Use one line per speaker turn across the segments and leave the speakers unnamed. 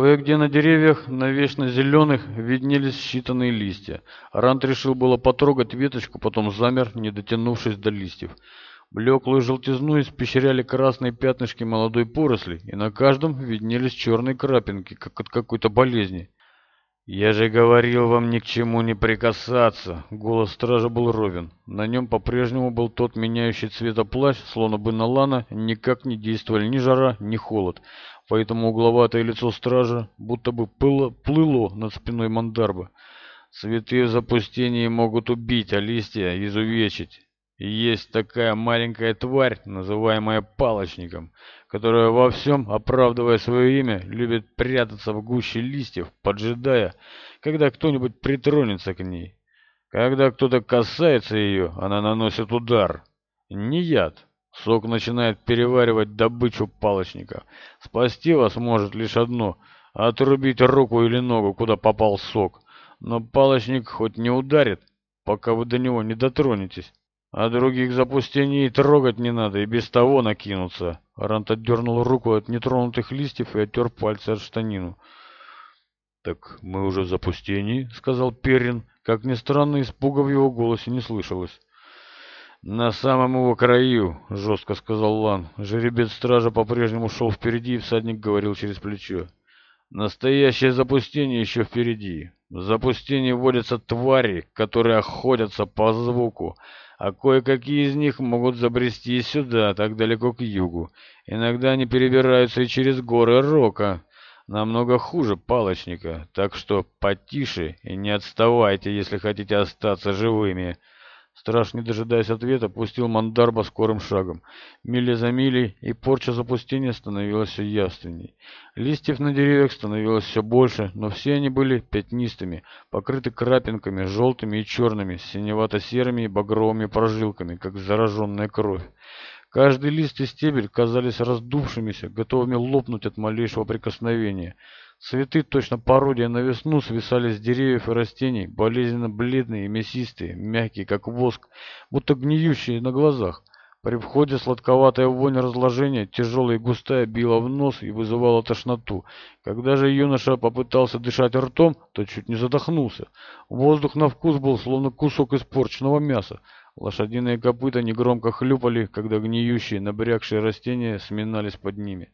Кое-где на деревьях на вечно зеленых виднелись считанные листья. Рант решил было потрогать веточку, потом замер, не дотянувшись до листьев. Блеклую желтизну испещряли красные пятнышки молодой поросли, и на каждом виднелись черные крапинки, как от какой-то болезни. «Я же говорил вам ни к чему не прикасаться!» Голос стража был ровен. На нем по-прежнему был тот меняющий цвета плащ, словно бы на лана никак не действовали ни жара, ни холод поэтому угловатое лицо стража будто бы пыло, плыло над спиной мандарба. Цветы в запустении могут убить, а листья изувечить. И есть такая маленькая тварь, называемая палочником, которая во всем, оправдывая свое имя, любит прятаться в гуще листьев, поджидая, когда кто-нибудь притронется к ней. Когда кто-то касается ее, она наносит удар. Не яд, Сок начинает переваривать добычу палочника. Спасти вас может лишь одно — отрубить руку или ногу, куда попал сок. Но палочник хоть не ударит, пока вы до него не дотронетесь. А других запустений трогать не надо, и без того накинутся. Рант отдернул руку от нетронутых листьев и оттер пальцы от штанину. «Так мы уже в запустении», — сказал Перин, Как ни странно, испуга в его голосе не слышалось. «На самом его краю», — жестко сказал Лан. Жеребец стража по-прежнему шел впереди, и всадник говорил через плечо. «Настоящее запустение еще впереди. В запустении водятся твари, которые охотятся по звуку, а кое-какие из них могут забрести сюда, так далеко к югу. Иногда они перебираются и через горы Рока, намного хуже палочника, так что потише и не отставайте, если хотите остаться живыми». Страшно не дожидаясь ответа, пустил мандарба скорым шагом. Миля за милей, и порча запустения становилась все явственней. Листьев на деревьях становилось все больше, но все они были пятнистыми, покрыты крапинками, желтыми и черными, синевато-серыми и багровыми прожилками, как зараженная кровь каждый лист и стебель казались раздувшимися, готовыми лопнуть от малейшего прикосновения. Цветы, точно пародия на весну, свисали с деревьев и растений, болезненно бледные, и мясистые, мягкие, как воск, будто гниющие на глазах. При входе сладковатая вонь разложения, тяжелая и густая, била в нос и вызывала тошноту. Когда же юноша попытался дышать ртом, то чуть не задохнулся. Воздух на вкус был словно кусок испорченного мяса. Лошадиные копыта негромко хлюпали, когда гниющие, набрякшие растения сминались под ними.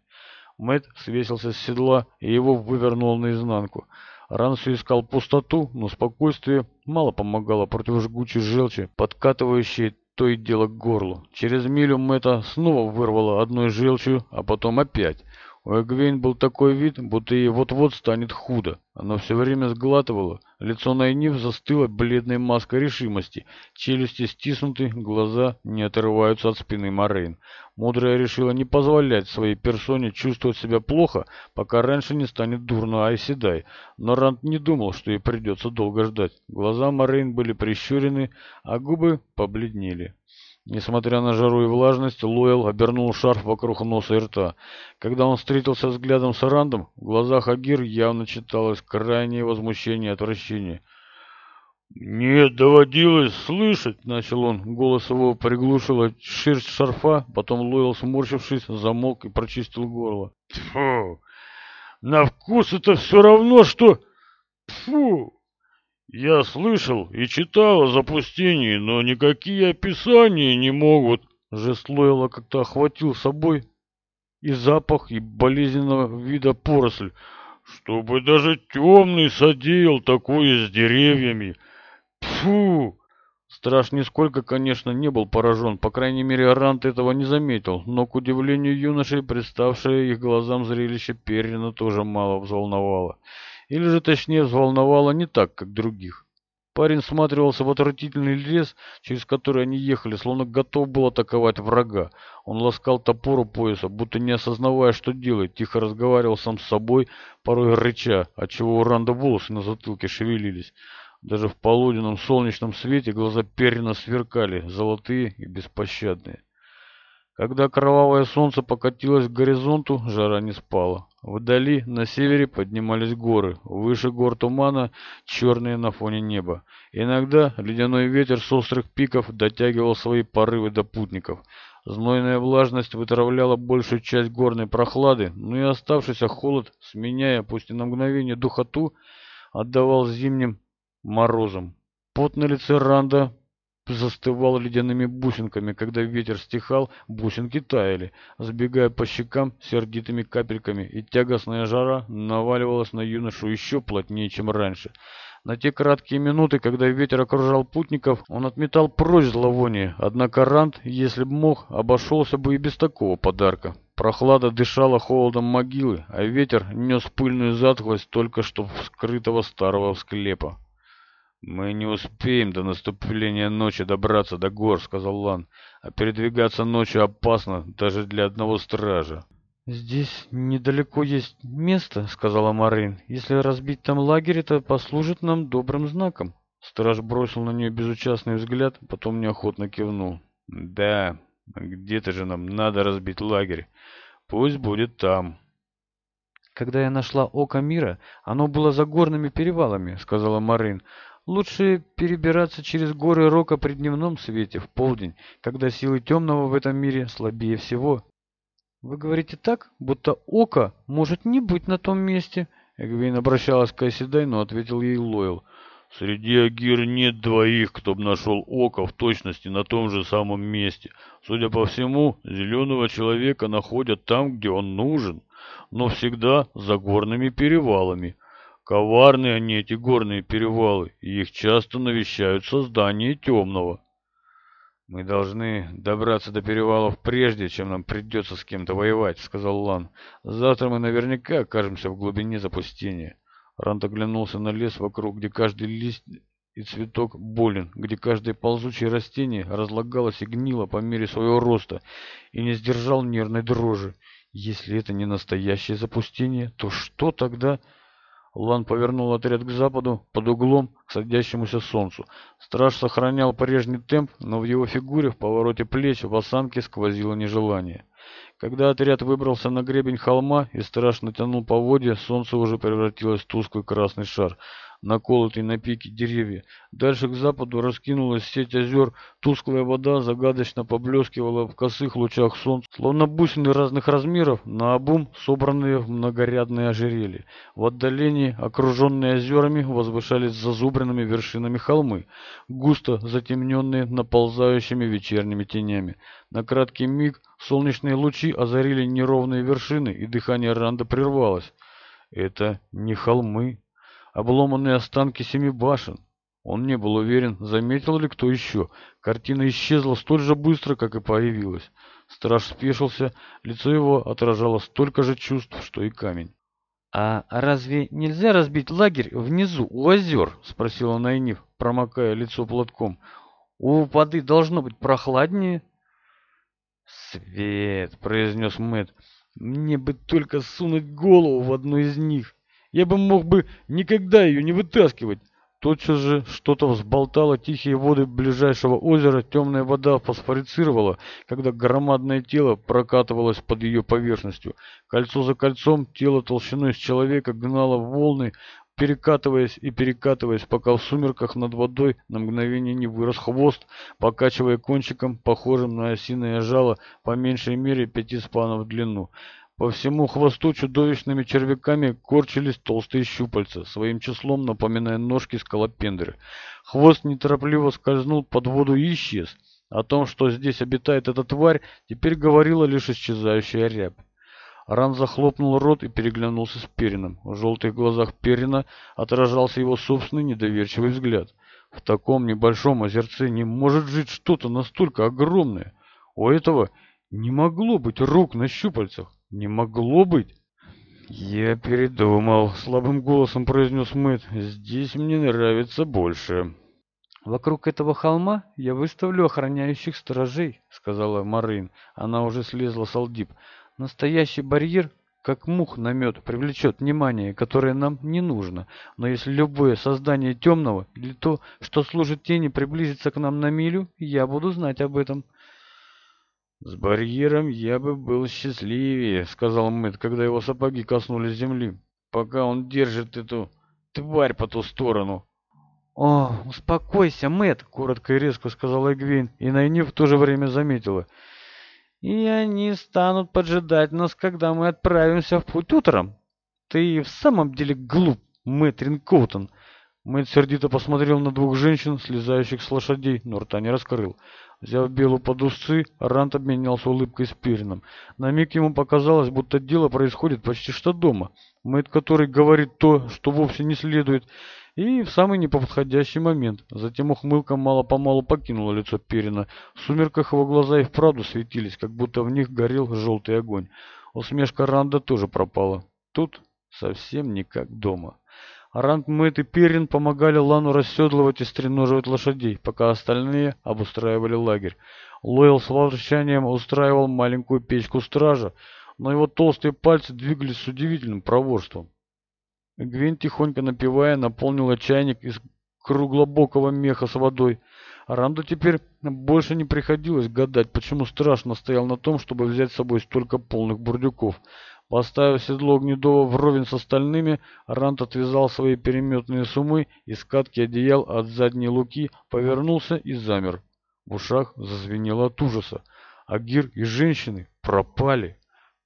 Мэт свесился с седла и его вывернул наизнанку. Рансу искал пустоту, но спокойствие мало помогало против жгучей желчи, подкатывающей то и дело к горлу. Через милю Мэтта снова вырвало одной желчью, а потом опять. У Эгвейн был такой вид, будто ей вот-вот станет худо. Она все время сглатывала, лицо Найнив застыло бледной маской решимости, челюсти стиснуты, глаза не отрываются от спины Морейн. Мудрая решила не позволять своей персоне чувствовать себя плохо, пока раньше не станет дурно Айз Седай, но Ранд не думал, что ей придется долго ждать. Глаза Морейн были прищурены, а губы побледнели. Несмотря на жару и влажность, Лойал обернул шарф вокруг носа и рта. Когда он встретился взглядом с Арандом, в глазах Агир явно читалось крайнее возмущение и отвращение. «Не доводилось слышать!» — начал он. Голос его приглушило шерсть шарфа, потом Лойл, сморщившись, замолк и прочистил горло. «Тьфу! На вкус это все равно, что... Тьфу!» Я слышал и читал о запустении, но никакие описания не могут. Жеслойло как-то охватил собой и запах, и болезненного вида поросль, чтобы даже темный садил такое с деревьями. Фу! Страш нисколько, конечно, не был поражен, по крайней мере, Арант этого не заметил, но, к удивлению юношей, представшее их глазам зрелище Перина тоже мало взволновало. Или же, точнее, взволновало не так, как других. Парень всматривался в отвратительный лес, через который они ехали, словно готов был атаковать врага. Он ласкал топор у пояса, будто не осознавая, что делает, тихо разговаривал сам с собой, порой рыча, отчего у Ранда волосы на затылке шевелились. Даже в полуденном солнечном свете глаза Перина сверкали, золотые и беспощадные. Когда кровавое солнце покатилось к горизонту, жара не спала. Вдали, на севере, поднимались горы. Выше гор тумана, черные на фоне неба. Иногда ледяной ветер с острых пиков дотягивал свои порывы до путников. Знойная влажность вытравляла большую часть горной прохлады, но и оставшийся холод, сменяя, пусть и на мгновение, духоту, отдавал зимним морозам. Пот на лице Ранда застывал ледяными бусинками, когда ветер стихал, бусинки таяли, сбегая по щекам сердитыми капельками, и тягостная жара наваливалась на юношу еще плотнее, чем раньше. На те краткие минуты, когда ветер окружал путников, он отметал прочь зловоние, однако Рант, если б мог, обошелся бы и без такого подарка. Прохлада дышала холодом могилы, а ветер нес пыльную затхлость только что вскрытого старого склепа. «Мы не успеем до наступления ночи добраться до гор», — сказал Лан. «А передвигаться ночью опасно даже для одного стража».
«Здесь недалеко есть место», — сказала Марин. «Если разбить там лагерь, это послужит нам добрым знаком».
Страж бросил на нее безучастный взгляд, потом неохотно кивнул. «Да, где-то же нам надо разбить лагерь. Пусть будет там».
«Когда я нашла око мира, оно было за горными перевалами», — сказала Марин. Лучше перебираться через горы Рока при дневном свете, в полдень, когда силы темного в этом мире слабее всего. «Вы говорите так, будто Ока может не быть на том месте», —
Эгвейн обращалась к Кассидай, но ответил ей Лойл. «Среди Агир нет двоих, кто бы нашел Ока в точности на том же самом месте. Судя по всему, зеленого человека находят там, где он нужен, но всегда за горными перевалами». Коварные они, эти горные перевалы, и их часто навещают создание темного.
«Мы должны добраться до перевалов прежде, чем нам придется с кем-то воевать», — сказал Лан. «Завтра мы наверняка окажемся в глубине запустения».
Рант оглянулся на лес вокруг, где каждый лист и цветок болен, где каждое ползучее растение разлагалось и гнило по мере своего роста и не сдержал нервной дрожи. «Если это не настоящее запустение, то что тогда...» Лан повернул отряд к западу под углом к садящемуся солнцу. Страж сохранял прежний темп, но в его фигуре, в повороте плеч, в осанке сквозило нежелание. Когда отряд выбрался на гребень холма и страж натянул поводья, солнце уже превратилось в тусклый красный шар, наколотой на пике деревья. Дальше к западу раскинулась сеть озер. Тусклая вода загадочно поблескивала в косых лучах солнца, словно бусины разных размеров, на обум собранные в многорядные ожерелья. В отдалении, окруженные озерами, возвышались зазубренными вершинами холмы, густо затемненные наползающими вечерними тенями. На краткий миг солнечные лучи озарили неровные вершины, и дыхание Ранда прервалось. «Это не холмы», обломанные останки семи башен. Он не был уверен, заметил ли кто еще. Картина исчезла столь же быстро, как и появилась. Страж спешился, лицо его отражало столько же чувств, что и камень.
«А разве нельзя разбить лагерь внизу, у озер?» — спросила Найниф, промокая лицо платком. «У воды должно быть прохладнее».
«Свет!» — произнес Мэтт. «Мне бы только сунуть голову в одну из них!» Я бы мог бы никогда ее не вытаскивать. Тотчас же что-то взболтало тихие воды ближайшего озера, темная вода фосфорицировала, когда громадное тело прокатывалось под ее поверхностью. Кольцо за кольцом тело толщиной с человека гнало волны, перекатываясь и перекатываясь, пока в сумерках над водой на мгновение не вырос хвост, покачивая кончиком, похожим на осиное жало, по меньшей мере пяти спанов в длину. По всему хвосту чудовищными червяками корчились толстые щупальца, своим числом напоминая ножки скалопендры. Хвост неторопливо скользнул под воду и исчез. О том, что здесь обитает эта тварь, теперь говорила лишь исчезающая рябь. Ран захлопнул рот и переглянулся с Перином. В желтых глазах Перина отражался его собственный недоверчивый взгляд. В таком небольшом озерце не может жить что-то настолько огромное. У этого не могло быть рук на щупальцах. Не могло быть. Я передумал, слабым голосом произнес Мэтт. Здесь мне нравится больше.
«Вокруг этого холма я выставлю охраняющих сторожей», — сказала Марин. Она уже слезла с алдип. «Настоящий барьер, как мух на мед, привлечет внимание, которое нам не нужно. Но если любое создание темного или то, что служит тени, приблизится к нам на милю, я буду знать об этом».
«С барьером я бы был счастливее», — сказал Мэтт, когда его сапоги коснулись земли. «Пока он держит эту тварь по ту сторону».
«О, успокойся, Мэтт», — коротко и резко сказала Гвин, и Найни в то же время заметила. «И они станут поджидать нас, когда мы отправимся в путь утром. Ты в самом деле глуп, Мэтт Ринкоутон». Мэтт сердито посмотрел на двух женщин, слезающих с лошадей, но рта не раскрыл. Взяв Белу под усы, Рант обменялся улыбкой с Пирином. На миг ему показалось, будто дело происходит почти что дома. Мэтт, который говорит то, что вовсе не следует, и в самый неподходящий момент. Затем ухмылка мало-помалу покинула лицо Перина. В сумерках его глаза и вправду светились, как будто в них горел желтый огонь. Усмешка Ранда тоже пропала. Тут совсем не как дома. Рант и Перин помогали Лану расседлывать и стреноживать лошадей, пока остальные обустраивали лагерь. Лойл с возвращением устраивал маленькую печку стража, но его толстые пальцы двигались с удивительным проворством. Гвин, тихонько напевая, наполнила чайник из круглобокого меха с водой. Ранду теперь больше не приходилось гадать, почему страшно стоял на том, чтобы взять с собой столько полных бурдюков поставив седло Гнедова вровень с остальными, Рант отвязал свои переметные сумы и скатки одеял от задней луки, повернулся и замер. В ушах зазвенело от ужаса. Агир и женщины пропали.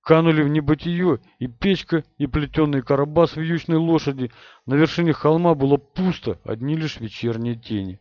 Канули в небытие и печка, и плетеный карабас вьючной лошади. На вершине холма было пусто, одни лишь вечерние тени.